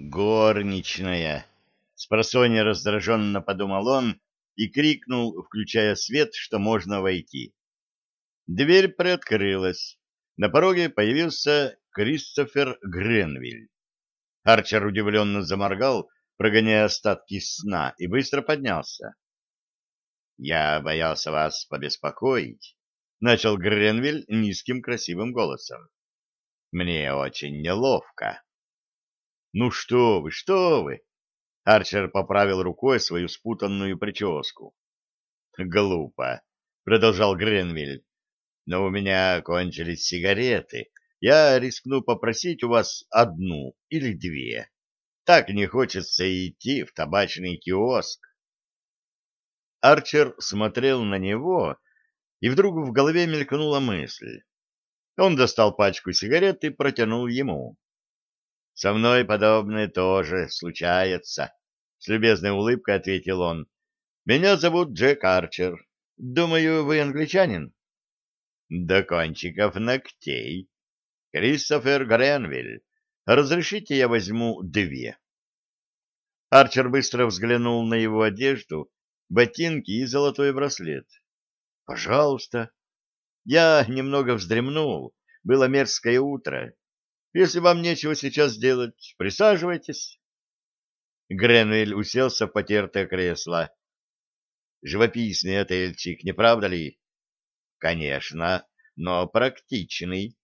«Горничная!» — спросонья раздраженно подумал он и крикнул, включая свет, что можно войти. Дверь приоткрылась. На пороге появился Кристофер Гренвиль. Арчер удивленно заморгал, прогоняя остатки сна, и быстро поднялся. «Я боялся вас побеспокоить», — начал Гренвиль низким красивым голосом. «Мне очень неловко». Ну что вы, что вы? Арчер поправил рукой свою спутанную прическу. Глупо, продолжал Гренвиль. Но у меня кончились сигареты. Я рискну попросить у вас одну или две. Так не хочется идти в табачный киоск. Арчер смотрел на него, и вдруг в голове мелькнула мысль. Он достал пачку сигарет и протянул ему. Со мной подобное тоже случается, — с любезной улыбкой ответил он. — Меня зовут Джек Арчер. Думаю, вы англичанин? — До кончиков ногтей. — Кристофер Гренвиль. Разрешите я возьму две? Арчер быстро взглянул на его одежду, ботинки и золотой браслет. — Пожалуйста. Я немного вздремнул. Было мерзкое утро. Если вам нечего сейчас делать, присаживайтесь. Гренвиль уселся в потертое кресло. Живописный отельчик, не правда ли? Конечно, но практичный.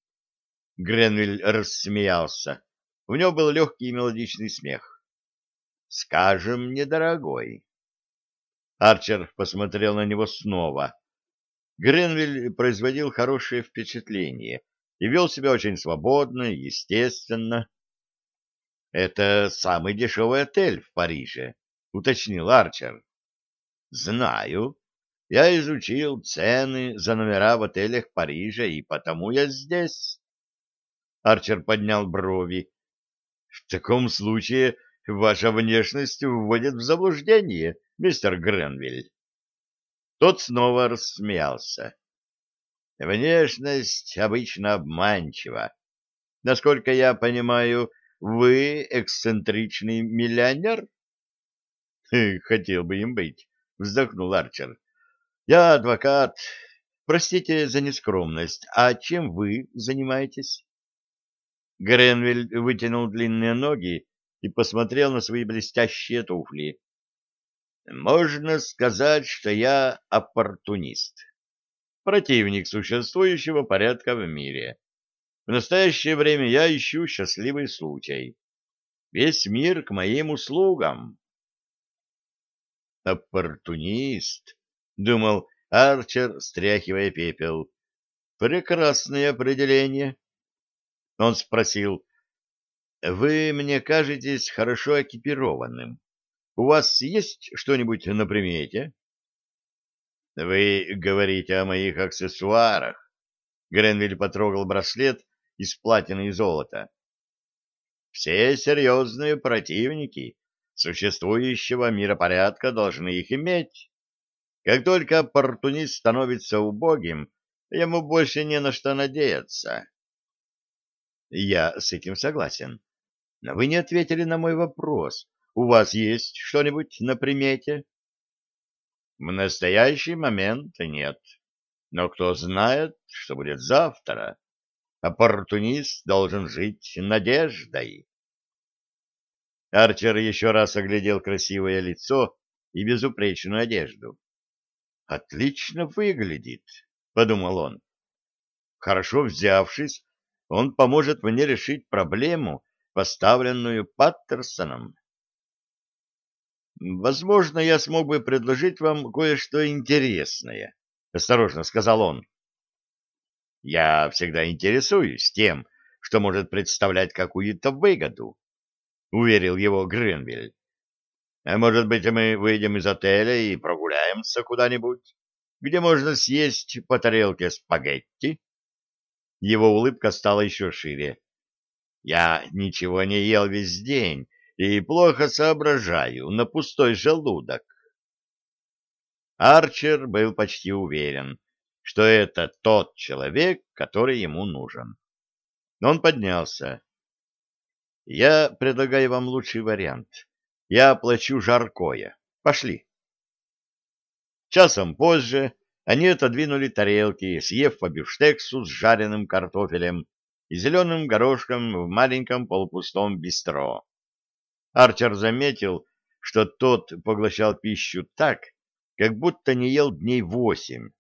Гренвиль рассмеялся. В нем был легкий и мелодичный смех. Скажем, недорогой. Арчер посмотрел на него снова. Гренвиль производил хорошее впечатление и вел себя очень свободно, естественно. — Это самый дешевый отель в Париже, — уточнил Арчер. — Знаю. Я изучил цены за номера в отелях Парижа, и потому я здесь. Арчер поднял брови. — В таком случае ваша внешность вводит в заблуждение, мистер Гренвиль. Тот снова рассмеялся. Внешность обычно обманчива. Насколько я понимаю, вы эксцентричный миллионер? Хм, хотел бы им быть, вздохнул Арчер. Я адвокат. Простите за нескромность. А чем вы занимаетесь? Гренвиль вытянул длинные ноги и посмотрел на свои блестящие туфли. Можно сказать, что я оппортунист противник существующего порядка в мире. В настоящее время я ищу счастливый случай. Весь мир к моим услугам. Оппортунист, — думал Арчер, стряхивая пепел. Прекрасное определение. Он спросил, — Вы мне кажетесь хорошо экипированным. У вас есть что-нибудь на примете? — вы говорите о моих аксессуарах. Гренвиль потрогал браслет из платины и золота. Все серьезные противники существующего миропорядка должны их иметь. Как только оппортунист становится убогим, ему больше не на что надеяться. Я с этим согласен. Но вы не ответили на мой вопрос. У вас есть что-нибудь на примете? В настоящий момент нет. Но кто знает, что будет завтра. Оппортунист должен жить надеждой. Арчер еще раз оглядел красивое лицо и безупречную одежду. «Отлично выглядит», — подумал он. «Хорошо взявшись, он поможет мне решить проблему, поставленную Паттерсоном». «Возможно, я смог бы предложить вам кое-что интересное», — осторожно сказал он. «Я всегда интересуюсь тем, что может представлять какую-то выгоду», — уверил его Гренвиль. «А может быть, мы выйдем из отеля и прогуляемся куда-нибудь, где можно съесть по тарелке спагетти?» Его улыбка стала еще шире. «Я ничего не ел весь день» и плохо соображаю на пустой желудок. Арчер был почти уверен, что это тот человек, который ему нужен. Но Он поднялся. «Я предлагаю вам лучший вариант. Я оплачу жаркое. Пошли». Часом позже они отодвинули тарелки, съев по бифштексу с жареным картофелем и зеленым горошком в маленьком полупустом бистро. Арчер заметил, что тот поглощал пищу так, как будто не ел дней восемь.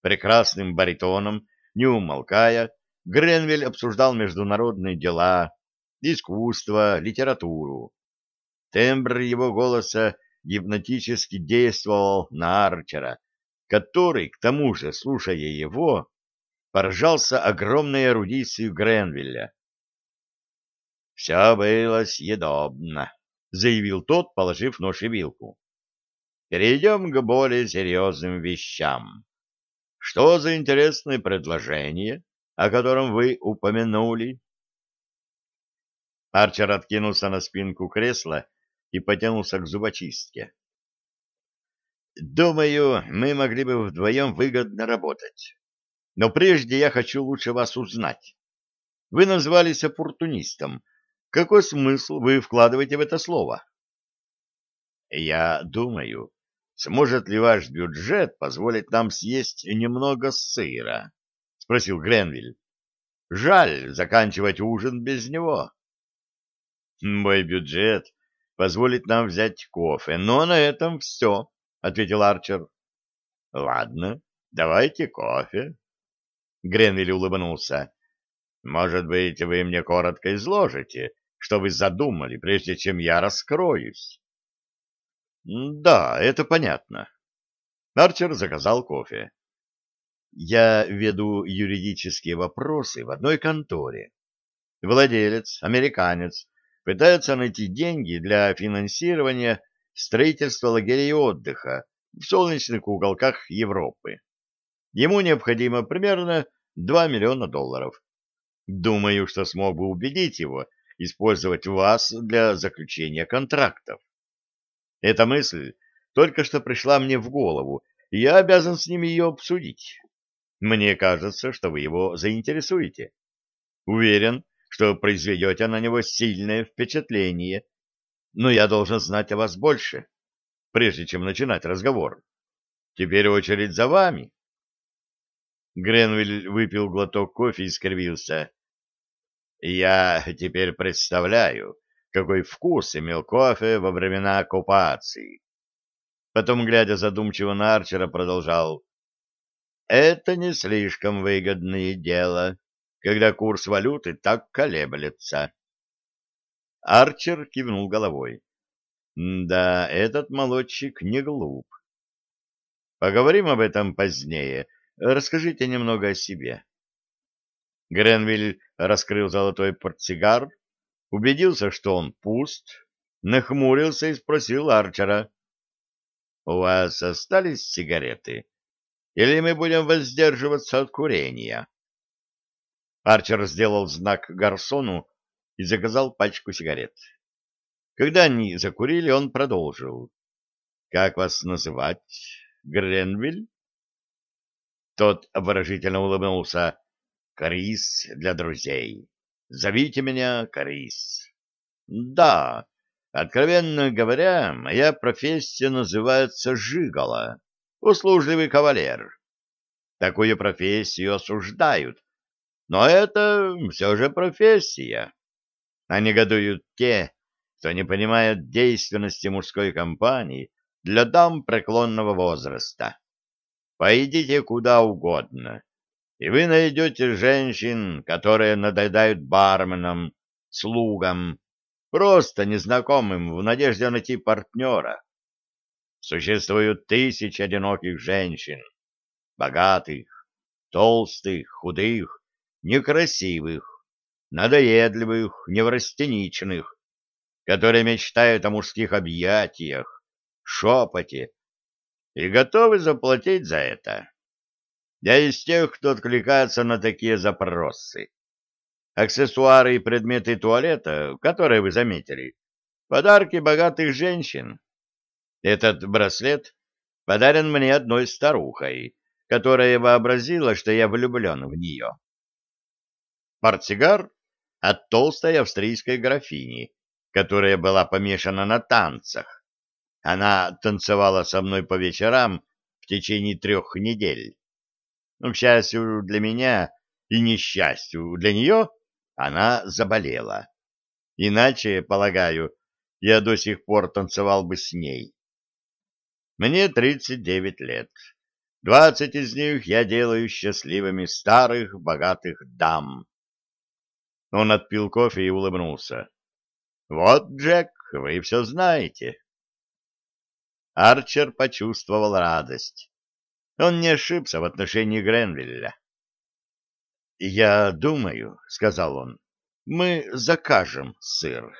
Прекрасным баритоном, не умолкая, Гренвиль обсуждал международные дела, искусство, литературу. Тембр его голоса гипнотически действовал на Арчера, который, к тому же, слушая его, поражался огромной эрудицией Гренвилля, все было съедобно, заявил тот, положив нож и вилку. Перейдем к более серьезным вещам. Что за интересное предложение, о котором вы упомянули? Арчер откинулся на спинку кресла и потянулся к зубочистке. Думаю, мы могли бы вдвоем выгодно работать. Но прежде я хочу лучше вас узнать. Вы назвались оппортунистом, какой смысл вы вкладываете в это слово? Я думаю, сможет ли ваш бюджет позволить нам съесть немного сыра? Спросил Гренвиль. Жаль заканчивать ужин без него. Мой бюджет позволит нам взять кофе, но на этом все, ответил Арчер. Ладно, давайте кофе. Гренвиль улыбнулся. Может быть, вы мне коротко изложите, что вы задумали, прежде чем я раскроюсь. Да, это понятно. Арчер заказал кофе. Я веду юридические вопросы в одной конторе. Владелец, американец, пытается найти деньги для финансирования строительства лагерей отдыха в солнечных уголках Европы. Ему необходимо примерно 2 миллиона долларов. Думаю, что смог бы убедить его, использовать вас для заключения контрактов. Эта мысль только что пришла мне в голову, и я обязан с ними ее обсудить. Мне кажется, что вы его заинтересуете. Уверен, что произведете на него сильное впечатление, но я должен знать о вас больше, прежде чем начинать разговор. Теперь очередь за вами. Гренвиль выпил глоток кофе и скривился. Я теперь представляю, какой вкус имел кофе во времена оккупации. Потом, глядя задумчиво на Арчера, продолжал. Это не слишком выгодное дело, когда курс валюты так колеблется. Арчер кивнул головой. Да, этот молодчик не глуп. Поговорим об этом позднее. Расскажите немного о себе. Гренвиль раскрыл золотой портсигар, убедился, что он пуст, нахмурился и спросил Арчера. — У вас остались сигареты? Или мы будем воздерживаться от курения? Арчер сделал знак гарсону и заказал пачку сигарет. Когда они закурили, он продолжил. — Как вас называть? Гренвиль? Тот обворожительно улыбнулся. Корис для друзей. Зовите меня Корис. Да, откровенно говоря, моя профессия называется жигала, услужливый кавалер. Такую профессию осуждают, но это все же профессия. А негодуют те, кто не понимает действенности мужской компании для дам преклонного возраста. Пойдите куда угодно и вы найдете женщин, которые надоедают барменам, слугам, просто незнакомым в надежде найти партнера. Существуют тысячи одиноких женщин, богатых, толстых, худых, некрасивых, надоедливых, неврастеничных, которые мечтают о мужских объятиях, шепоте и готовы заплатить за это. Я из тех, кто откликается на такие запросы. Аксессуары и предметы туалета, которые вы заметили, подарки богатых женщин. Этот браслет подарен мне одной старухой, которая вообразила, что я влюблен в нее. Портсигар от толстой австрийской графини, которая была помешана на танцах. Она танцевала со мной по вечерам в течение трех недель. Ну, К счастью для меня и несчастью для нее, она заболела. Иначе, полагаю, я до сих пор танцевал бы с ней. Мне 39 лет. Двадцать из них я делаю счастливыми старых, богатых дам. Он отпил кофе и улыбнулся. «Вот, Джек, вы все знаете». Арчер почувствовал радость. Он не ошибся в отношении Гренвилля. «Я думаю», — сказал он, — «мы закажем сыр».